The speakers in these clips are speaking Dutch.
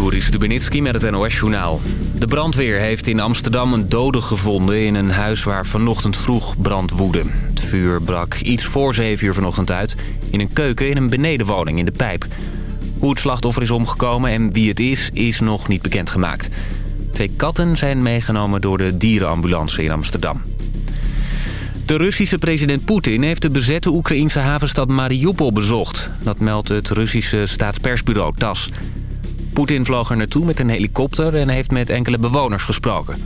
Joris Stubenitski met het NOS-journaal. De brandweer heeft in Amsterdam een dode gevonden in een huis waar vanochtend vroeg brand woedde. Het vuur brak iets voor 7 uur vanochtend uit in een keuken in een benedenwoning in de Pijp. Hoe het slachtoffer is omgekomen en wie het is, is nog niet bekendgemaakt. Twee katten zijn meegenomen door de dierenambulance in Amsterdam. De Russische president Poetin heeft de bezette Oekraïnse havenstad Mariupol bezocht. Dat meldt het Russische staatspersbureau TAS. Poetin vloog er naartoe met een helikopter en heeft met enkele bewoners gesproken.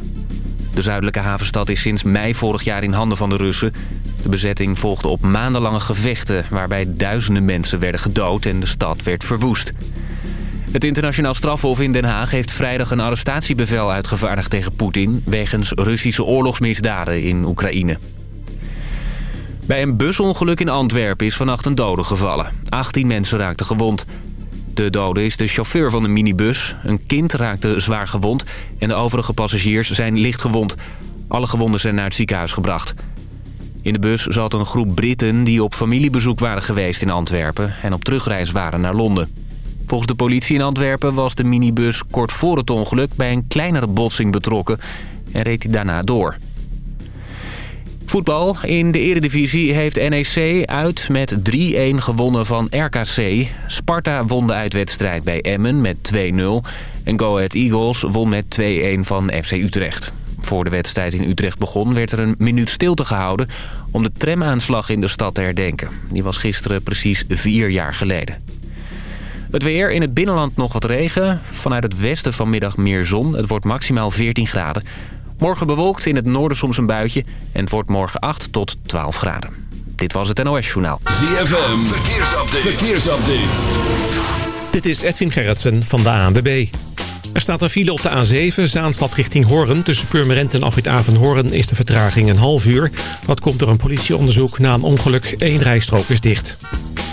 De zuidelijke havenstad is sinds mei vorig jaar in handen van de Russen. De bezetting volgde op maandenlange gevechten... waarbij duizenden mensen werden gedood en de stad werd verwoest. Het internationaal strafhof in Den Haag heeft vrijdag een arrestatiebevel uitgevaardigd tegen Poetin... wegens Russische oorlogsmisdaden in Oekraïne. Bij een busongeluk in Antwerpen is vannacht een dode gevallen. 18 mensen raakten gewond. De dode is de chauffeur van de minibus. Een kind raakte zwaar gewond en de overige passagiers zijn licht gewond. Alle gewonden zijn naar het ziekenhuis gebracht. In de bus zat een groep Britten die op familiebezoek waren geweest in Antwerpen... en op terugreis waren naar Londen. Volgens de politie in Antwerpen was de minibus kort voor het ongeluk... bij een kleinere botsing betrokken en reed hij daarna door. Voetbal. In de eredivisie heeft NEC uit met 3-1 gewonnen van RKC. Sparta won de uitwedstrijd bij Emmen met 2-0. En Go Ahead Eagles won met 2-1 van FC Utrecht. Voor de wedstrijd in Utrecht begon werd er een minuut stilte gehouden... om de tramaanslag in de stad te herdenken. Die was gisteren precies vier jaar geleden. Het weer, in het binnenland nog wat regen. Vanuit het westen vanmiddag meer zon. Het wordt maximaal 14 graden. Morgen bewolkt in het noorden soms een buitje. En het wordt morgen 8 tot 12 graden. Dit was het NOS Journaal. ZFM, verkeersupdate. verkeersupdate. Dit is Edwin Gerritsen van de ANWB. Er staat een file op de A7, Zaanstad richting Hoorn. Tussen Purmerend en Afrit Hoorn is de vertraging een half uur. Dat komt door een politieonderzoek na een ongeluk. Eén rijstrook is dicht.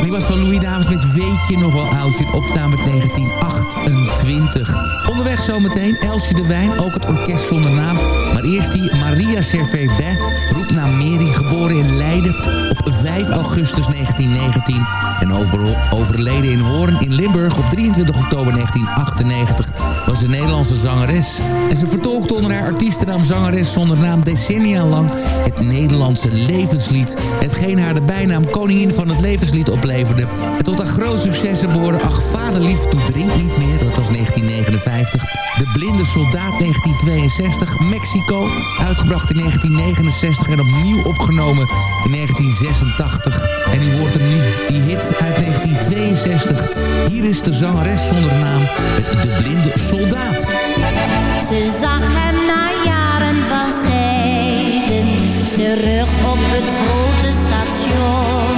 En die was van Louis Davis met Weet je nog wel oudje, een uit 1928. Onderweg zometeen Elsje de Wijn, ook het orkest zonder naam. Maar eerst die Maria Servet-Bey, roepnaam Mary, geboren in Leiden op 5 augustus 1919. En over, overleden in Hoorn in Limburg op 23 oktober 1998 was een Nederlandse zangeres. En ze vertolkte onder haar artiestennaam zangeres zonder naam decennia lang het Nederlandse levenslied. Hetgeen haar de bijnaam koningin van het levenslied En tot haar groot successen behoorde Ach vaderlief, toe drink niet meer, dat was 1959. De Blinde Soldaat 1962, Mexico, uitgebracht in 1969 en opnieuw opgenomen in 1986. En u hoort hem nu, die hit uit 1962. Hier is de zangeres zonder naam, met De Blinde Soldaat. Ze zag hem na jaren van scheiden terug op het grote station.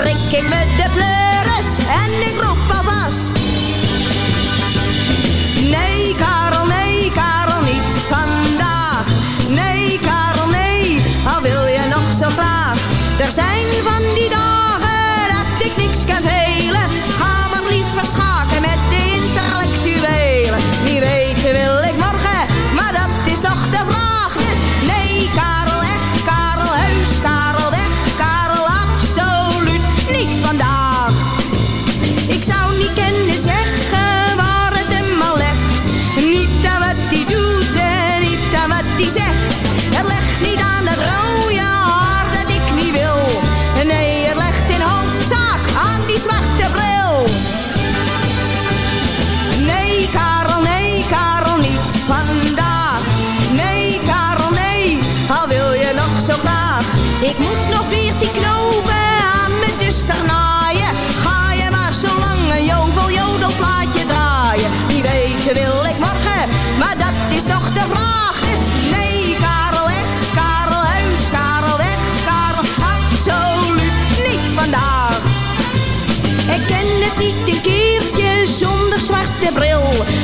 schrik ik me de pleuris en ik roep alvast. Nee, Karel, nee, Karel, niet vandaag. Nee, Karel, nee, al wil je nog zo graag. Er zijn van die dagen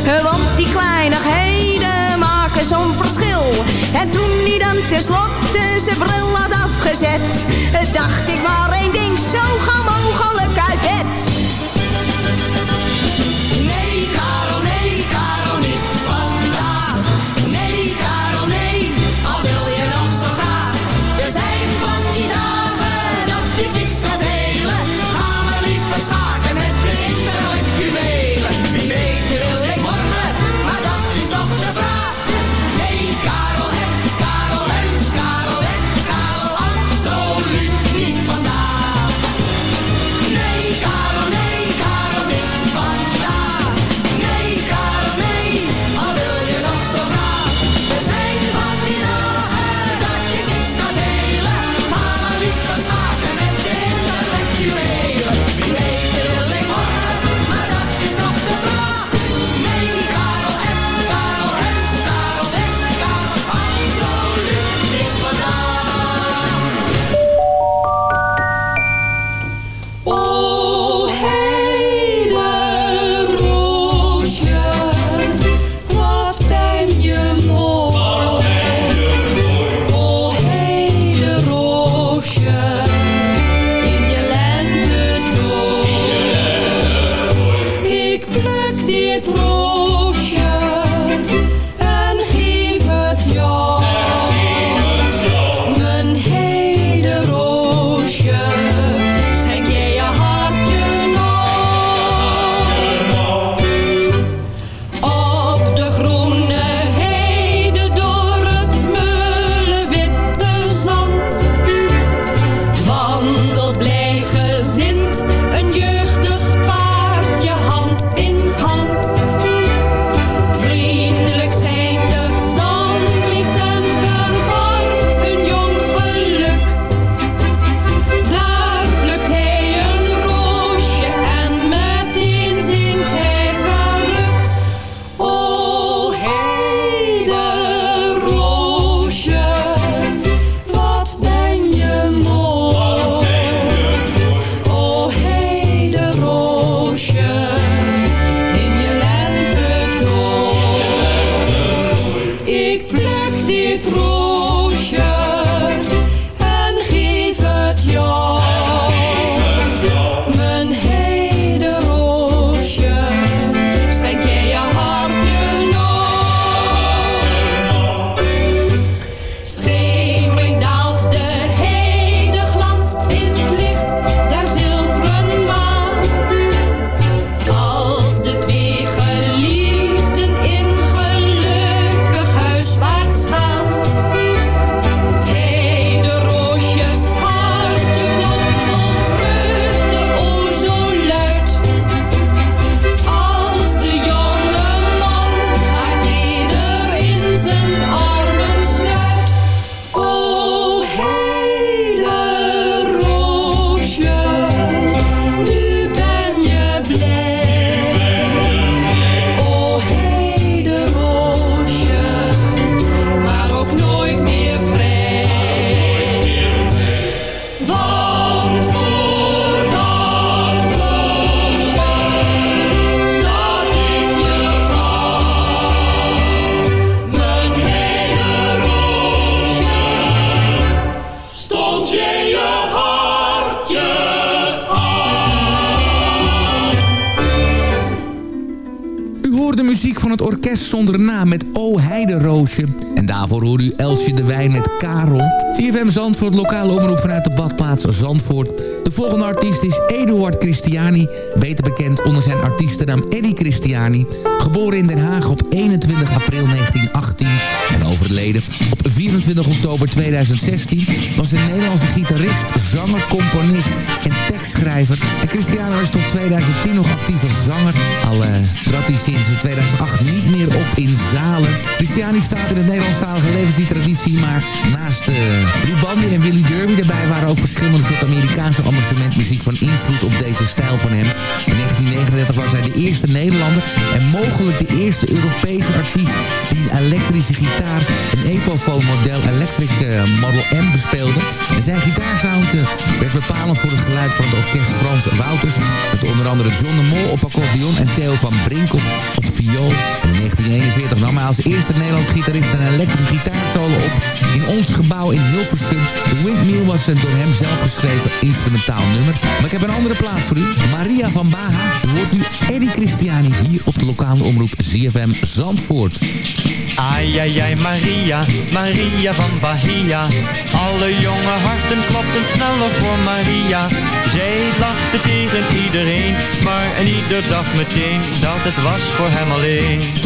Want die kleinigheden maken zo'n verschil. En toen hij dan tenslotte zijn bril had afgezet, dacht ik maar één ding zo met O Heideroosje. En daarvoor hoor u Elsje de Wijn met Karel. CFM Zandvoort, lokale omroep vanuit de badplaats Zandvoort. De volgende artiest is Eduard Christiani, beter bekend onder zijn artiestennaam Eddie Christiani. Geboren in Den Haag op 21 april 1918 en overleden 24 oktober 2016... was een Nederlandse gitarist, zanger, componist en tekstschrijver. En Christiani was tot 2010 nog actief als zanger. Al uh, trad hij sinds 2008 niet meer op in zalen. Christiani staat in de Nederlandstalige levensliedtraditie... maar naast uh, Lou Bandy en Willy Derby daarbij waren ook verschillende soorten Amerikaanse amusementmuziek van invloed op deze stijl van hem. In 1939 was hij de eerste Nederlander en mogelijk de eerste Europese artiest die een elektrische gitaar, een Epophone model Electric uh, Model M bespeelde. En zijn gitaarsound uh, werd bepalend voor het geluid van het orkest Frans Wouters, met onder andere John de Mol op accordeon en Theo van Brink op, viool. En in 1941 nam hij als eerste Nederlands gitarist een elektrische op in ons gebouw in Hilversum. The Windmill was een door hem zelf geschreven instrumentaal nummer. Maar ik heb een andere plaat voor u. Maria van Baha. Hoort nu Eddie Christiani hier op de lokale omroep ZFM Zandvoort. Ai, ai, ai, Maria, Maria van Bahia. Alle jonge harten klopten sneller voor Maria. Zij lachte tegen iedereen, maar en ieder dacht meteen dat het was voor hem alleen.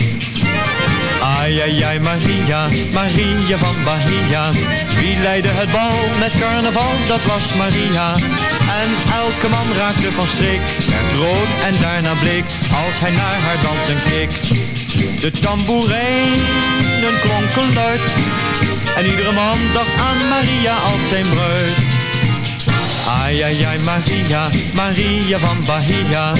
Ai, ai, ai, Maria, Maria van Bahia. Wie leidde het bal met carnaval, dat was Maria. En elke man raakte van streek, werd rood en daarna bleek, als hij naar haar dansen keek. De tamboerijnen klonken luid, en iedere man dacht aan Maria als zijn bruid. Ai, ai, ai, Maria, Maria van Bahia.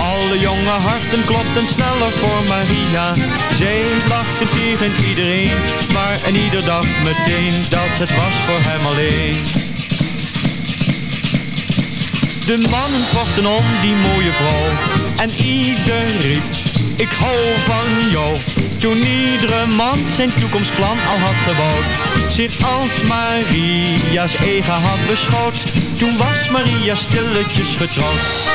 Alle jonge harten klopten sneller voor Maria. Zij lachte tegen iedereen, maar en ieder dacht meteen dat het was voor hem alleen. De mannen vochten om die mooie vrouw en ieder riep, ik hou van jou. Toen iedere man zijn toekomstplan al had gebouwd, zich als Maria's eigen had beschouwd. Toen was Maria stilletjes getrouwd.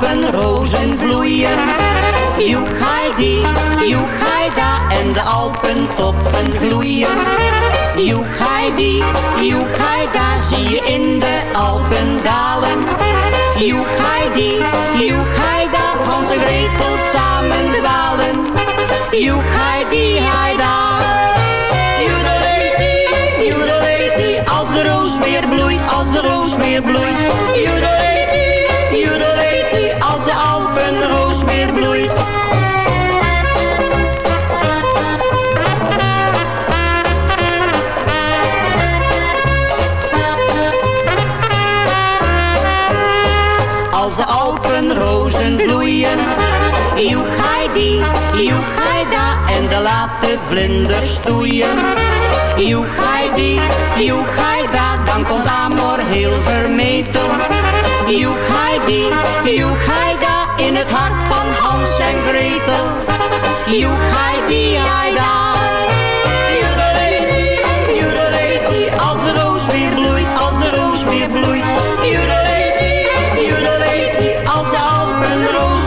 Als de Alpenrozen bloeien. Joek Heidi, joek Heida en de Alpentoppen gloeien. Joek Heidi, joek Heida, zie je in de Alpen dalen. Joek Heidi, joek Heida, Hans en Gretel samen dwalen. Joedelady, als de roos weer bloeit, als de roos weer bloeit. De Alpenroos weer bloeit. Als de Alpenrozen bloeien, joek Heidi, joek Heidi. da en de late vlinders stoeien. Joek die, joek da, dan komt Amor heel vermeten. Joek die, joek da, in het hart van Hans en Gretel. Joek die, da. Als de roos weer bloeit, als de roos weer bloeit. Joedeleti, joedeleti, als de Alpenroos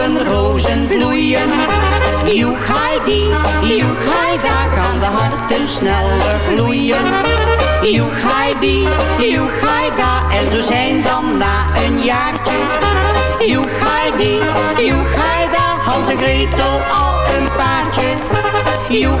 Als de Alpenrozen bloeien, joek die, joek daar kan de harten sneller gloeien. Joek die, joek da, en zo zijn dan na een jaartje. Joek die, joek da, Hans en Gretel al een paardje. Joek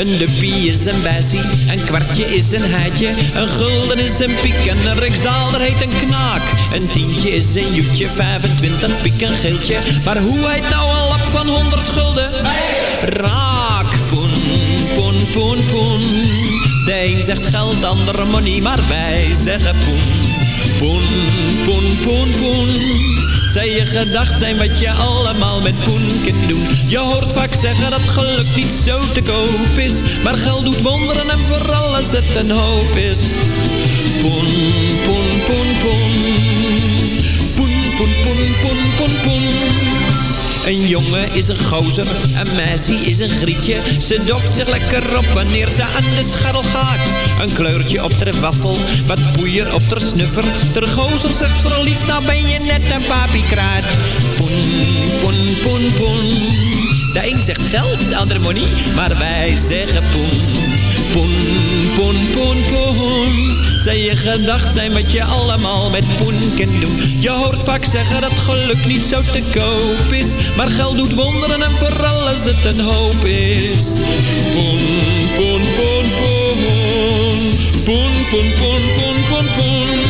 Een duppie is een bessie, een kwartje is een heitje, een gulden is een piek en een riksdaalder heet een knaak. Een tientje is een joetje, 25 piek een geeltje, maar hoe heet nou een lap van 100 gulden? Raak, poen, poen, poen, poen. De een zegt geld, de andere money, maar wij zeggen poen. Poen, poen, poen, poen. Zij je gedacht zijn wat je allemaal met poen kunt doen. Je hoort vaak zeggen dat geluk niet zo te koop is. Maar geld doet wonderen en vooral als het een hoop is. Poen, poen, poen, poen. Poen, poen, poen, poen, poen, poen. Een jongen is een gozer, een meisje is een grietje. Ze doft zich lekker op wanneer ze aan de scharrel gaat. Een kleurtje op de waffel, wat poeier op de snuffer. Ter gozer zegt verliefd, nou ben je net een papiekraat. Poen, poen, poen, poen. De een zegt geld, de ander money, maar wij zeggen poen. Poen, poen, poen, poen. Zij je gedacht zijn wat je allemaal met poen kunt doen. Je hoort vaak zeggen dat geluk niet zo te koop is. Maar geld doet wonderen en vooral als het een hoop is. Poen, poen, poen, poen. Poen, poen, poen, poen, poen, poen.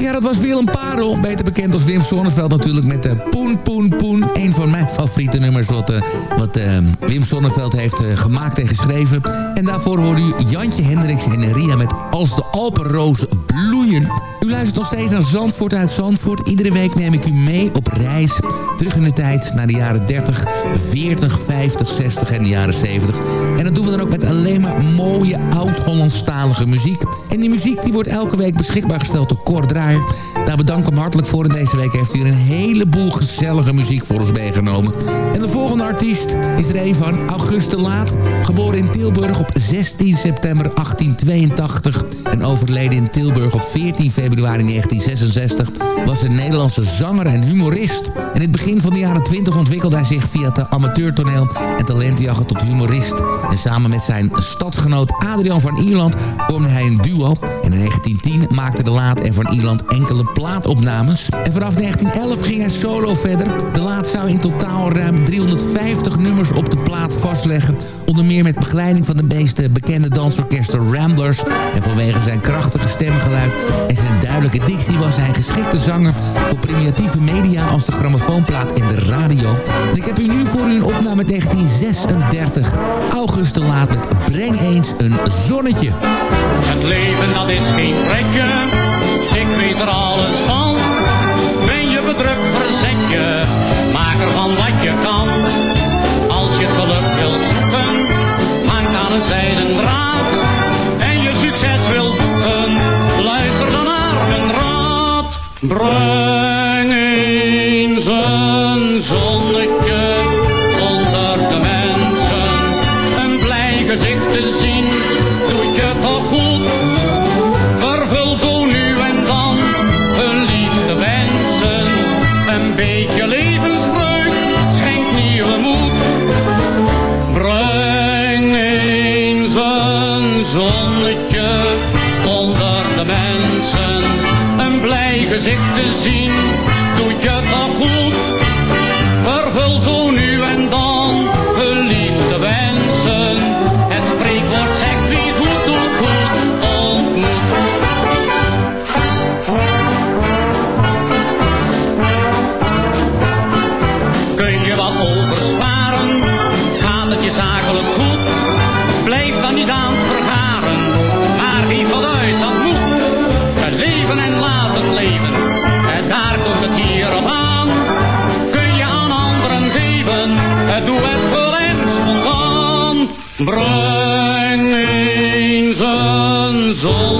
Ja, dat was Willem Parel, beter bekend als Wim Sonneveld natuurlijk met de Poen Poen Poen. Een van mijn favoriete nummers wat, eh, wat eh, Wim Sonneveld heeft eh, gemaakt en geschreven. En daarvoor hoorde u Jantje Hendricks en Ria met Als de Alpenrozen bloeien. U luistert nog steeds naar Zandvoort uit Zandvoort. Iedere week neem ik u mee op reis. Terug in de tijd naar de jaren 30, 40, 50, 60 en de jaren 70. En dat doen we dan ook met alleen maar mooie oud-Hollandstalige muziek. En die muziek die wordt elke week beschikbaar gesteld door Cor Draaier. Daar bedank hem hartelijk voor. En deze week heeft hij een heleboel gezellige muziek voor ons meegenomen. En de volgende artiest is er een van Auguste Laat. Geboren in Tilburg op 16 september 1882. En overleden in Tilburg op 14 februari 1966. Was een Nederlandse zanger en humorist. In het begin van de jaren 20 ontwikkelde hij zich via het amateurtoneel en talentjagen tot humorist. En samen met zijn stadsgenoot Adrian van Ierland vormde hij een duo. In 1910 maakte De Laat en Van Ierland enkele plaatopnames. En vanaf 1911 ging hij solo verder. De Laat zou in totaal ruim 350 nummers op de plaat vastleggen. Onder meer met begeleiding van de meest bekende dansorkesten Ramblers. En vanwege zijn krachtige stemgeluid en zijn duidelijke dictie was hij een geschikte zanger voor primitieve media als de grammofoonplaat en de radio. En ik heb u nu voor u een opname 1936. August de Laat met Breng eens een zonnetje. Het leven dat is geen pretje, ik weet er alles van. Ben je bedrukt, verzet je, maak ervan wat je kan. Als je geluk wilt zoeken, hangt aan een zijden draad. En je succes wilt boeken, luister dan naar mijn raad. Breng eens een zonnetje onder de mensen. Een blij gezicht te zien, doet je toch goed. Vervul zo nu en dan hun liefste wensen. Het spreekwoord zegt wie goed doet goed ontmoet. Kun je wat oversparen, gaat het je zakelijk goed. Blijf dan niet aan het vergaren, maar geef wat uit, dat moet. Het leven en laten leven, Breng eens een zonnetje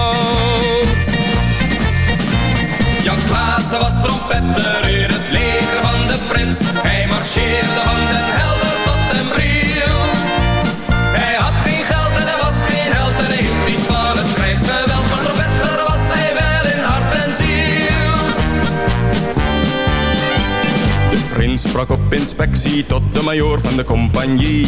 Klaassen was trompetter in het leger van de prins. Hij marcheerde van Den Helder tot Den Briel. Hij had geen geld en hij was geen held en hij hield niet van het krijgsgeweld. Maar trompetter was hij wel in hart en ziel. De prins sprak op inspectie tot de majoor van de compagnie.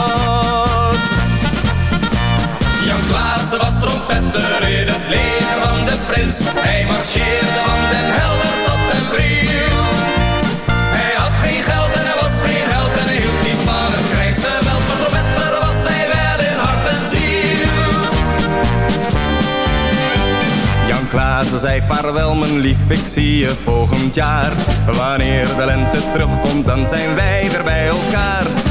Klaassen was trompetter in het leger van de prins. Hij marcheerde van den Helder tot den Bril. Hij had geen geld en hij was geen held en hij hield niet van het krijgsgeweld. Maar trompetter was hij in hart en ziel. Jan Klaassen zei vaarwel mijn lief, ik zie je volgend jaar. Wanneer de lente terugkomt, dan zijn wij weer bij elkaar.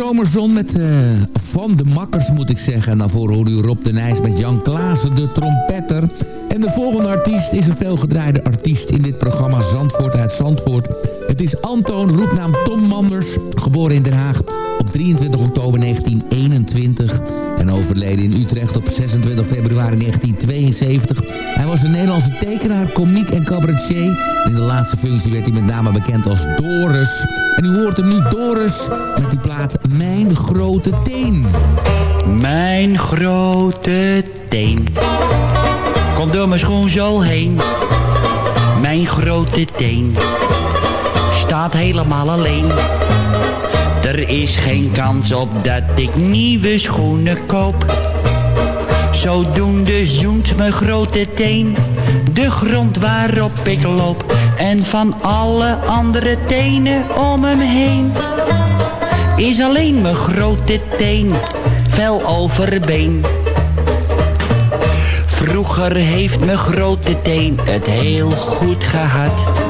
Zomerzon met uh, Van de Makkers, moet ik zeggen. En daarvoor hoorde u Rob de Nijs met Jan Klaassen, de trompetter. En de volgende artiest is een veelgedraaide artiest in dit programma Zandvoort uit Zandvoort. Het is Antoon, roepnaam Tom Manders, geboren in Den Haag op 23 oktober 1921 en in Utrecht op 26 februari 1972. Hij was een Nederlandse tekenaar, komiek en cabaretier. In de laatste functie werd hij met name bekend als Doris. En u hoort hem nu Doris met die plaat Mijn Grote Teen. Mijn grote teen Komt door mijn schoenzool heen Mijn grote teen Staat helemaal alleen er is geen kans op dat ik nieuwe schoenen koop. Zodoende zoent mijn grote teen de grond waarop ik loop. En van alle andere tenen om hem heen is alleen mijn grote teen vel overbeen. Vroeger heeft mijn grote teen het heel goed gehad.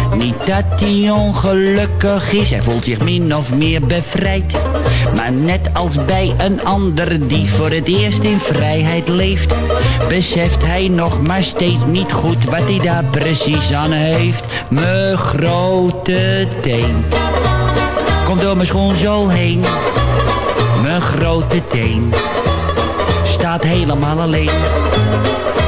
Niet dat hij ongelukkig is, hij voelt zich min of meer bevrijd. Maar net als bij een ander die voor het eerst in vrijheid leeft, beseft hij nog maar steeds niet goed wat hij daar precies aan heeft. Mijn grote teen komt door mijn schoen zo heen. Mijn grote teen staat helemaal alleen.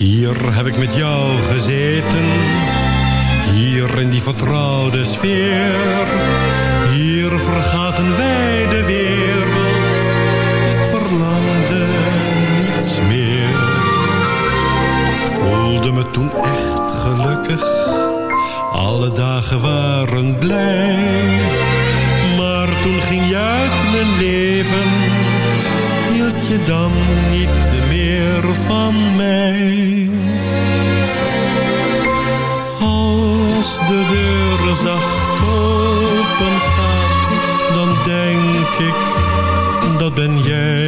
Hier heb ik met jou gezeten, hier in die vertrouwde sfeer. Hier vergaten wij de wereld, ik verlangde niets meer. Ik voelde me toen echt gelukkig, alle dagen waren blij. Maar toen ging je uit mijn leven je dan niet meer van mij? Als de deur zacht open gaat, dan denk ik, dat ben jij.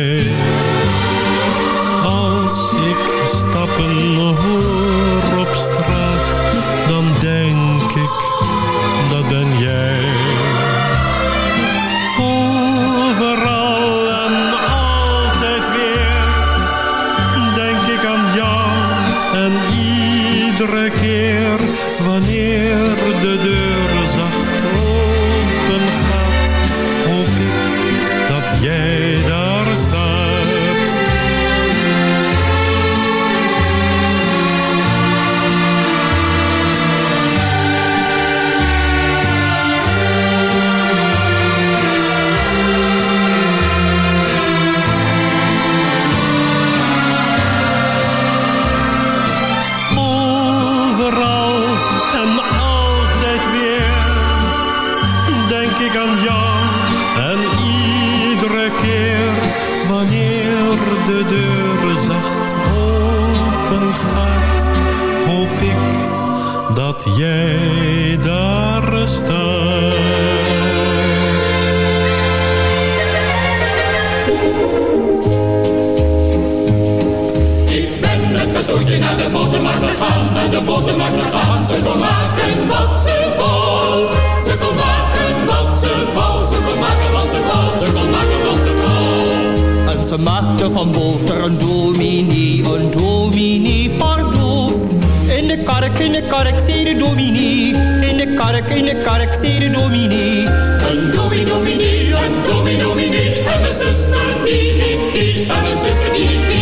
Van boter een dominee, een dominee pardoes. In de kark, in de kark, zei de dominee. In de kark, in de kark, zei de dominee. Een dominee, dominee, een dominee, dominee. En mijn zuster die niet kie. En mijn zuster die niet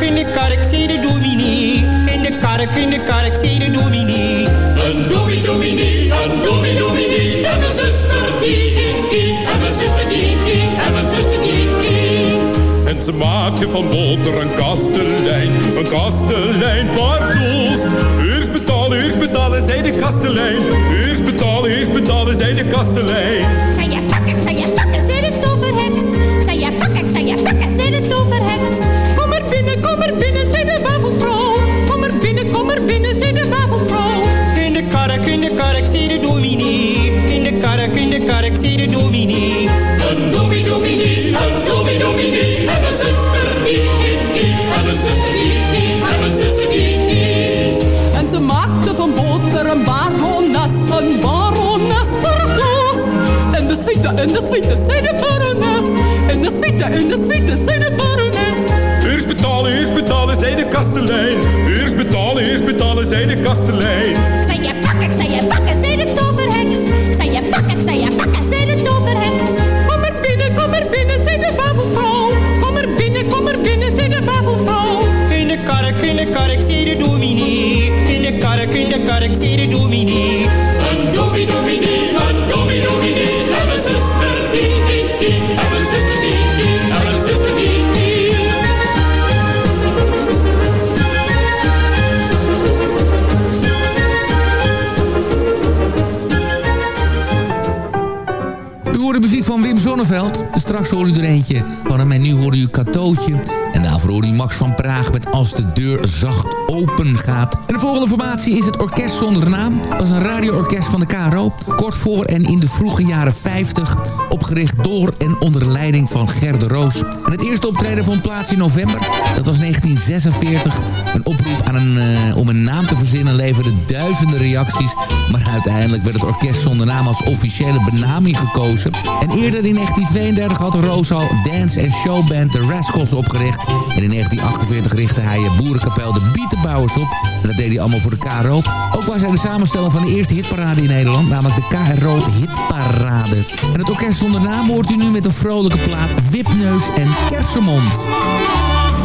in de kark, zei de dominee. In de kark, in de kark, zei de dominee. Een dominee, dominee, een dominee, dominee. En mijn zuster die kie. En mijn zuster die kie. En mijn zuster die niet kie. En ze maakte van boter een kastelein, een kastelein pardoes. Eerst betalen, eerst betalen, zei de kastelein. Eerst betalen, eerst betalen, zei de kastelein. Zei je pakken, ik zei je pakken, zei de toverheks. Zei je pakken, ik zei je pakken, zei de de dominee. Een dominee, dominee, een dominee, dominee. En mijn zuster die kie. En mijn zuster die kie. En mijn zuster die kie. En ze maakte van boter een barones, een barones pardoes. En de suite, en de suite, zei de barones. En de suite, en de suite, zei de barones. Eerst betalen, eerst betalen, zei de kastelein. Eerst betalen, eerst betalen, zei de kastelein. Ik zei je pakken, ik zei je pakken, zei de toverheks. Ik zei je pakken, ik zei je pakken, zei Kom er binnen, kom er binnen, zei de wafelvrouw. Kom er binnen, kom er binnen, zei de wafelvrouw. In de kark, in de kark, zei de dominee. In de kark, in de kark, zei de dominee. Een dominee, dominee, een dominee, dominee. Wim Zonneveld. Straks hoor u er eentje van hem en nu hoor u Katootje. En daarvoor hoor u Max van Praag met Als de deur zacht open gaat. En de volgende formatie is het Orkest Zonder Naam. Dat is een radioorkest van de KRO. Kort voor en in de vroege jaren 50. Opgericht door en onder leiding van Gerde Roos. En het eerste optreden vond plaats in november. Dat was 1946. Eh, om een naam te verzinnen leverde duizenden reacties. Maar uiteindelijk werd het Orkest Zonder Naam als officiële benaming gekozen. En eerder in 1932 had Roos al dance- en showband The Rascals opgericht. En in 1948 richtte hij boerenkapel De Bietenbouwers op. En dat deed hij allemaal voor de KRO. Ook was hij de samensteller van de eerste hitparade in Nederland, namelijk de KRO Hitparade. En het orkest zonder naam hoort u nu met een vrolijke plaat Wipneus en Kersenmond.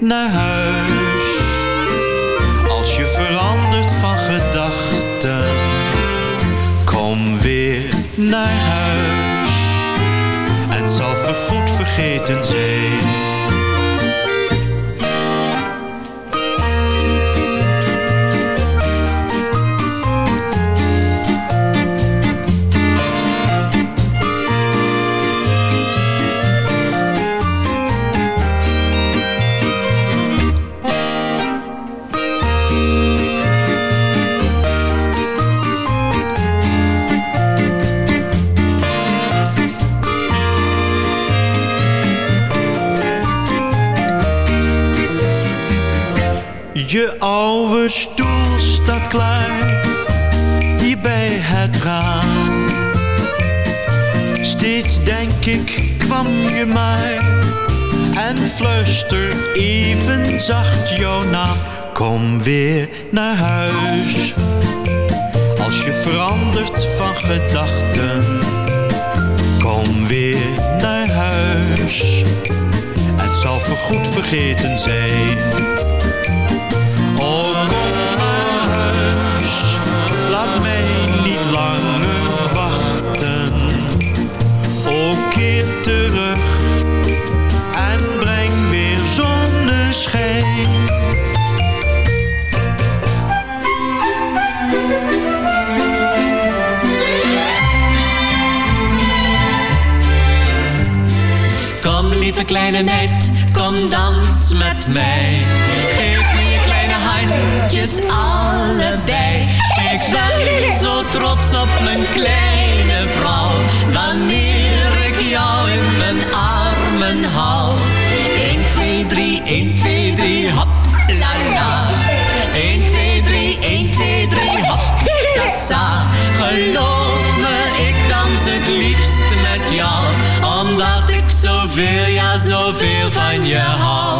naar huis, oude stoel staat klaar, hier bij het raam. Steeds denk ik, kwam je maar, en fluister even zacht jouw naam. Kom weer naar huis, als je verandert van gedachten. Kom weer naar huis, het zal voorgoed vergeten zijn. Kleine meid, kom dans met mij. Geef me je kleine handjes allebei. Ik ben zo trots op mijn kleine vrouw. Wanneer ik jou in mijn armen hou. 1, 2, 3, 1, 2, 3, hop, la la. 1, 2, 3, 1, 2, 3, hop, sa sa. Geloof me, ik dans het liefst met jou. Omdat ik zoveel, ja zoveel van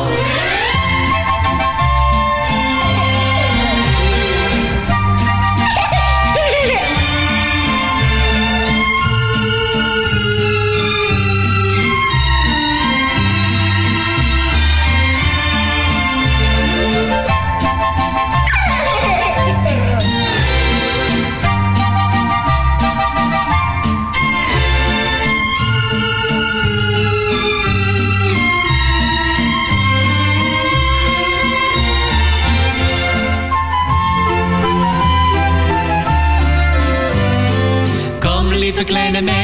Lieve kleine meid,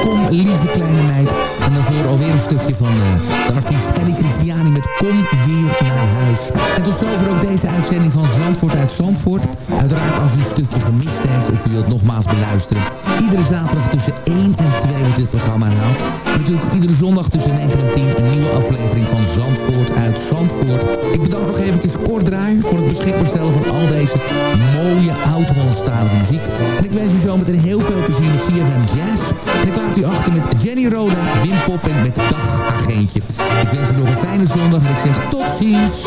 Kom, lieve kleine meid. En daarvoor alweer een stukje van eh, de artiest Ellie Christiani met Kom weer naar huis. En tot zover ook deze uitzending van Zandvoort uit Zandvoort. Uiteraard als u een stukje gemist heeft of u wilt nogmaals beluisteren. Iedere zaterdag tussen 1 en 2 dit programma herhaald. En natuurlijk iedere zondag tussen 9 en 10 een nieuwe aflevering van Zandvoort uit Zandvoort. Ik bedank nog eventjes Kort Draai voor het beschikbaar stellen van al deze mooie oud-Hollandstalige muziek. En ik wens u zometeen heel veel plezier met CFM Jazz. En ik laat u achter met Jenny Roda, Wim Popping met Dagagentje. Ik wens u nog een fijne zondag en ik zeg tot ziens.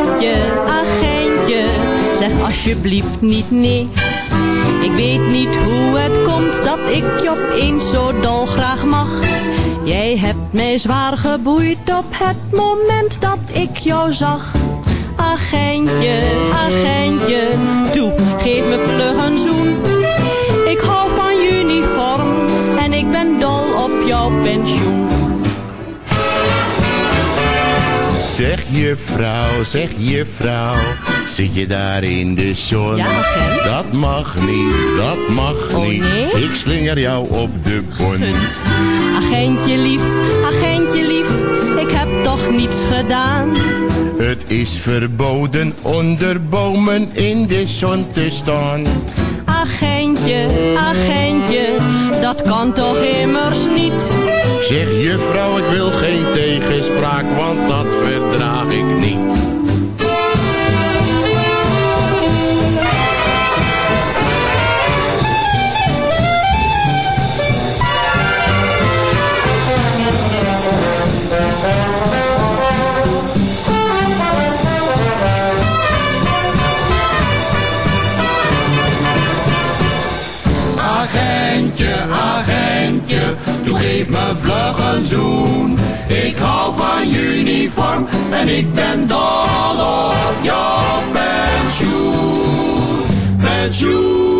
Agentje, agentje, zeg alsjeblieft niet nee. Ik weet niet hoe het komt dat ik je opeens zo dolgraag mag. Jij hebt mij zwaar geboeid op het moment dat ik jou zag. Agentje, agentje, toe, geef me vlug een zoen. Ik hou van je niet op jouw pensioen. Juffrouw, zeg juffrouw, zit je daar in de zon? Ja. Dat mag niet, dat mag Oh, niet. nee? Ik slinger jou op de bon. Agentje lief, agentje lief, ik heb toch niets gedaan. Het is verboden onder bomen in de zon te staan. Agentje, dat kan toch immers niet. Zeg juffrouw, ik wil geen tegenspraak, want dat verdraag ik niet. Zoen. Ik hou van uniform en ik ben dol op jouw pensioen. Pensioen.